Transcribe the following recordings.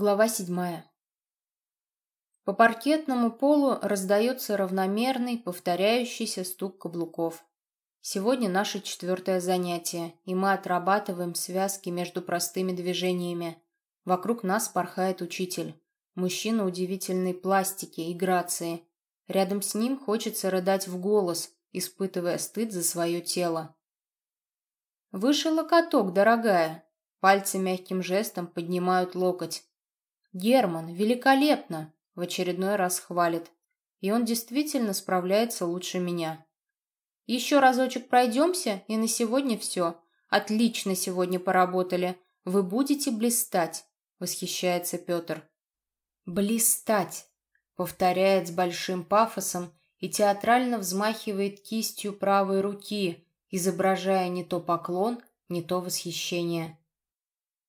Глава седьмая. По паркетному полу раздается равномерный, повторяющийся стук каблуков. Сегодня наше четвертое занятие, и мы отрабатываем связки между простыми движениями. Вокруг нас порхает учитель. Мужчина удивительной пластики и грации. Рядом с ним хочется рыдать в голос, испытывая стыд за свое тело. «Выше локоток, дорогая!» Пальцы мягким жестом поднимают локоть. «Герман, великолепно!» — в очередной раз хвалит. И он действительно справляется лучше меня. «Еще разочек пройдемся, и на сегодня все. Отлично сегодня поработали. Вы будете блистать!» — восхищается Петр. «Блистать!» — повторяет с большим пафосом и театрально взмахивает кистью правой руки, изображая не то поклон, не то восхищение.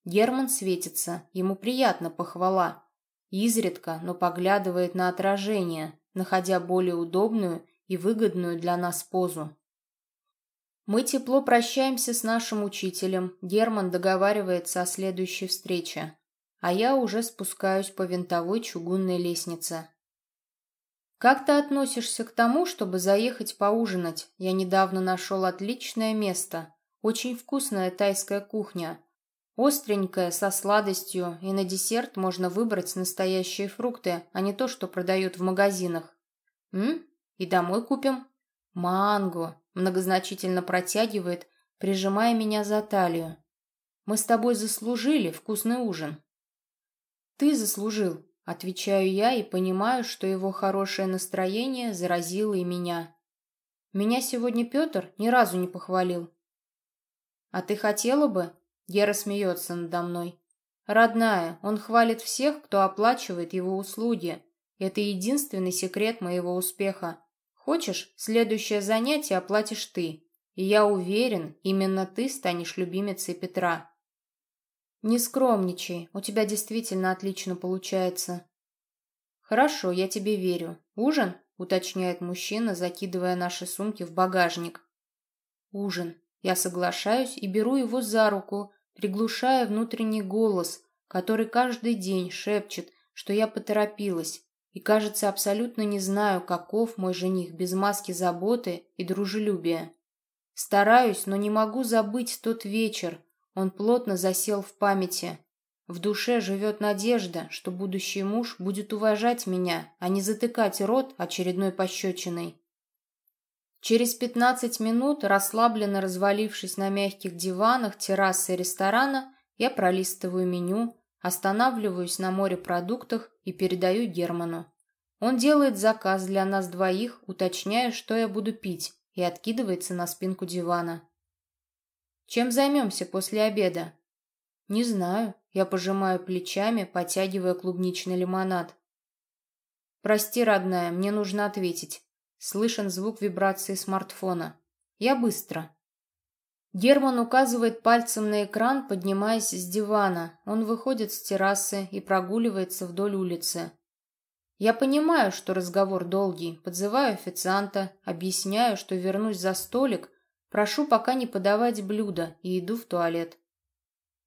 Герман светится, ему приятна похвала. Изредка, но поглядывает на отражение, находя более удобную и выгодную для нас позу. Мы тепло прощаемся с нашим учителем, Герман договаривается о следующей встрече, а я уже спускаюсь по винтовой чугунной лестнице. «Как ты относишься к тому, чтобы заехать поужинать? Я недавно нашел отличное место. Очень вкусная тайская кухня. Остренькое, со сладостью, и на десерт можно выбрать настоящие фрукты, а не то, что продают в магазинах. М? И домой купим? Манго, многозначительно протягивает, прижимая меня за талию. Мы с тобой заслужили вкусный ужин. Ты заслужил, отвечаю я и понимаю, что его хорошее настроение заразило и меня. Меня сегодня Петр ни разу не похвалил. А ты хотела бы, Гера смеется надо мной. Родная, он хвалит всех, кто оплачивает его услуги. Это единственный секрет моего успеха. Хочешь, следующее занятие оплатишь ты. И я уверен, именно ты станешь любимицей Петра. Не скромничай, у тебя действительно отлично получается. Хорошо, я тебе верю. Ужин? Уточняет мужчина, закидывая наши сумки в багажник. Ужин. Я соглашаюсь и беру его за руку, приглушая внутренний голос, который каждый день шепчет, что я поторопилась, и, кажется, абсолютно не знаю, каков мой жених без маски заботы и дружелюбия. Стараюсь, но не могу забыть тот вечер. Он плотно засел в памяти. В душе живет надежда, что будущий муж будет уважать меня, а не затыкать рот очередной пощечиной. Через пятнадцать минут, расслабленно развалившись на мягких диванах террасы ресторана, я пролистываю меню, останавливаюсь на морепродуктах и передаю Герману. Он делает заказ для нас двоих, уточняя, что я буду пить, и откидывается на спинку дивана. «Чем займемся после обеда?» «Не знаю». Я пожимаю плечами, потягивая клубничный лимонад. «Прости, родная, мне нужно ответить. Слышен звук вибрации смартфона. Я быстро. Герман указывает пальцем на экран, поднимаясь с дивана. Он выходит с террасы и прогуливается вдоль улицы. Я понимаю, что разговор долгий, подзываю официанта, объясняю, что вернусь за столик, прошу пока не подавать блюда и иду в туалет.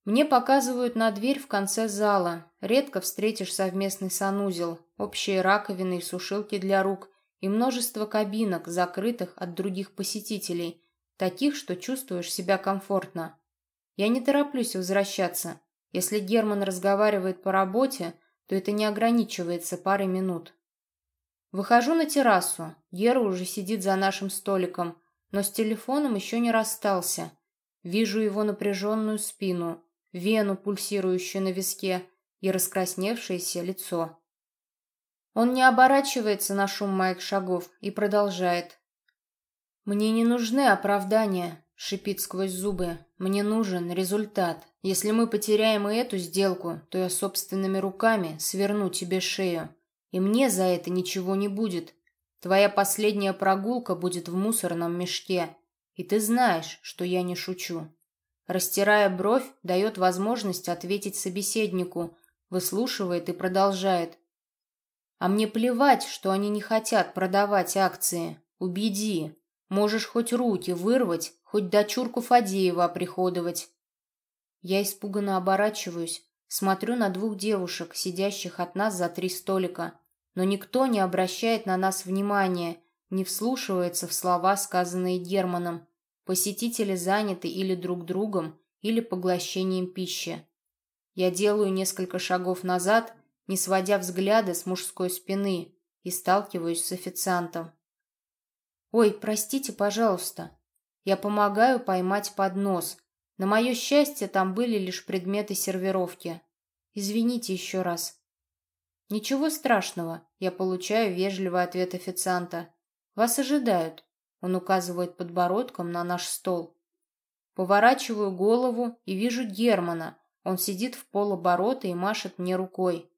Мне показывают на дверь в конце зала. Редко встретишь совместный санузел, общие раковины и сушилки для рук, и множество кабинок, закрытых от других посетителей, таких, что чувствуешь себя комфортно. Я не тороплюсь возвращаться. Если Герман разговаривает по работе, то это не ограничивается парой минут. Выхожу на террасу. Гера уже сидит за нашим столиком, но с телефоном еще не расстался. Вижу его напряженную спину, вену, пульсирующую на виске, и раскрасневшееся лицо. Он не оборачивается на шум моих шагов и продолжает. «Мне не нужны оправдания», — шипит сквозь зубы. «Мне нужен результат. Если мы потеряем и эту сделку, то я собственными руками сверну тебе шею. И мне за это ничего не будет. Твоя последняя прогулка будет в мусорном мешке. И ты знаешь, что я не шучу». Растирая бровь, дает возможность ответить собеседнику, выслушивает и продолжает. А мне плевать, что они не хотят продавать акции. Убеди. Можешь хоть руки вырвать, хоть дочурку Фадеева оприходовать. Я испуганно оборачиваюсь. Смотрю на двух девушек, сидящих от нас за три столика. Но никто не обращает на нас внимания, не вслушивается в слова, сказанные Германом. Посетители заняты или друг другом, или поглощением пищи. Я делаю несколько шагов назад, не сводя взгляда с мужской спины, и сталкиваюсь с официантом. «Ой, простите, пожалуйста». Я помогаю поймать поднос. На мое счастье, там были лишь предметы сервировки. Извините еще раз. Ничего страшного, я получаю вежливый ответ официанта. Вас ожидают. Он указывает подбородком на наш стол. Поворачиваю голову и вижу Германа. Он сидит в полоборота и машет мне рукой.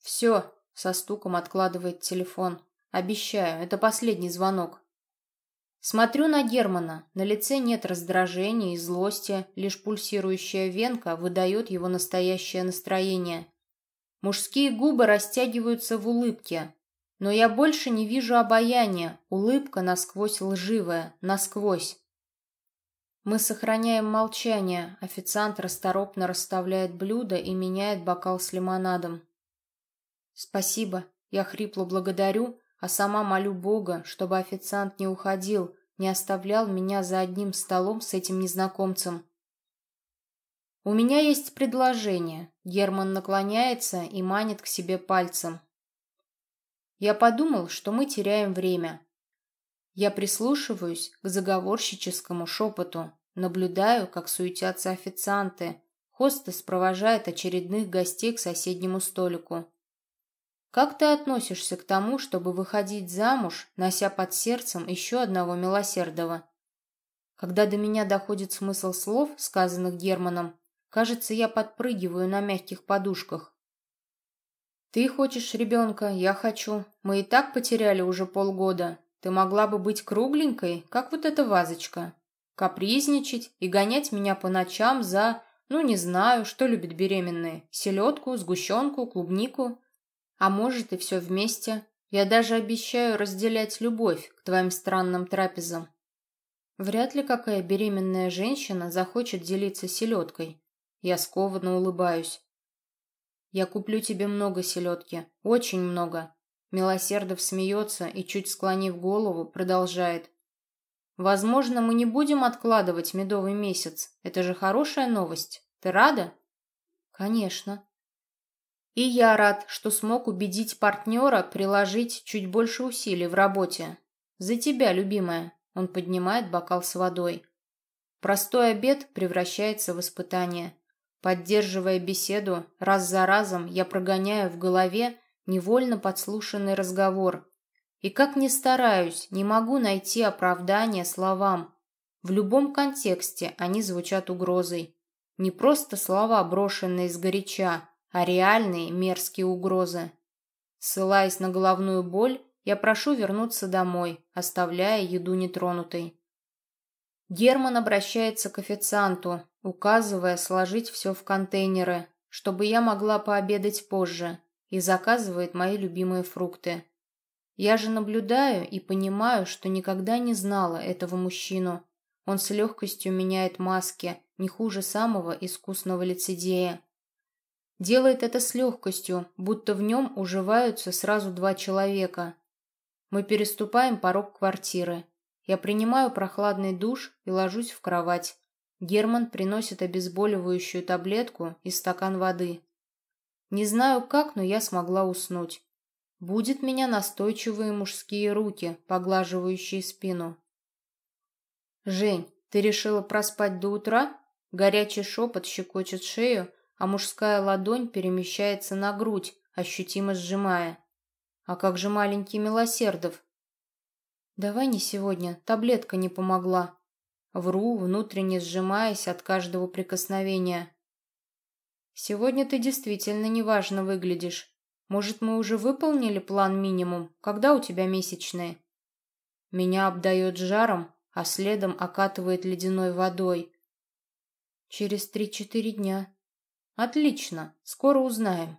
«Все», — со стуком откладывает телефон. «Обещаю, это последний звонок». Смотрю на Германа. На лице нет раздражения и злости, лишь пульсирующая венка выдает его настоящее настроение. Мужские губы растягиваются в улыбке. Но я больше не вижу обаяния, улыбка насквозь лживая, насквозь. Мы сохраняем молчание, официант расторопно расставляет блюдо и меняет бокал с лимонадом. «Спасибо», я хрипло благодарю, а сама молю Бога, чтобы официант не уходил, не оставлял меня за одним столом с этим незнакомцем. «У меня есть предложение», — Герман наклоняется и манит к себе пальцем. Я подумал, что мы теряем время. Я прислушиваюсь к заговорщическому шепоту, наблюдаю, как суетятся официанты. Хостес провожает очередных гостей к соседнему столику. Как ты относишься к тому, чтобы выходить замуж, нося под сердцем еще одного милосердного? Когда до меня доходит смысл слов, сказанных Германом, кажется, я подпрыгиваю на мягких подушках. Ты хочешь ребенка, я хочу. Мы и так потеряли уже полгода. Ты могла бы быть кругленькой, как вот эта вазочка. Капризничать и гонять меня по ночам за, ну не знаю, что любят беременные, селедку, сгущенку, клубнику. А может и все вместе. Я даже обещаю разделять любовь к твоим странным трапезам. Вряд ли какая беременная женщина захочет делиться селедкой. Я скованно улыбаюсь. Я куплю тебе много селедки. Очень много. Милосердов смеется и, чуть склонив голову, продолжает. Возможно, мы не будем откладывать медовый месяц. Это же хорошая новость. Ты рада? Конечно. И я рад, что смог убедить партнера приложить чуть больше усилий в работе. За тебя, любимая. Он поднимает бокал с водой. Простой обед превращается в испытание. Поддерживая беседу, раз за разом я прогоняю в голове невольно подслушанный разговор. И как ни стараюсь, не могу найти оправдания словам. В любом контексте они звучат угрозой. Не просто слова, брошенные сгоряча, а реальные мерзкие угрозы. Ссылаясь на головную боль, я прошу вернуться домой, оставляя еду нетронутой. Герман обращается к официанту, указывая сложить все в контейнеры, чтобы я могла пообедать позже, и заказывает мои любимые фрукты. Я же наблюдаю и понимаю, что никогда не знала этого мужчину. Он с легкостью меняет маски, не хуже самого искусного лицедея. Делает это с легкостью, будто в нем уживаются сразу два человека. Мы переступаем порог квартиры. Я принимаю прохладный душ и ложусь в кровать. Герман приносит обезболивающую таблетку и стакан воды. Не знаю как, но я смогла уснуть. Будет меня настойчивые мужские руки, поглаживающие спину. «Жень, ты решила проспать до утра?» Горячий шепот щекочет шею, а мужская ладонь перемещается на грудь, ощутимо сжимая. А как же маленький Милосердов? Давай не сегодня, таблетка не помогла. Вру, внутренне сжимаясь от каждого прикосновения. Сегодня ты действительно неважно выглядишь. Может, мы уже выполнили план минимум? Когда у тебя месячные? Меня обдает жаром, а следом окатывает ледяной водой. Через три-четыре дня. Отлично, скоро узнаем.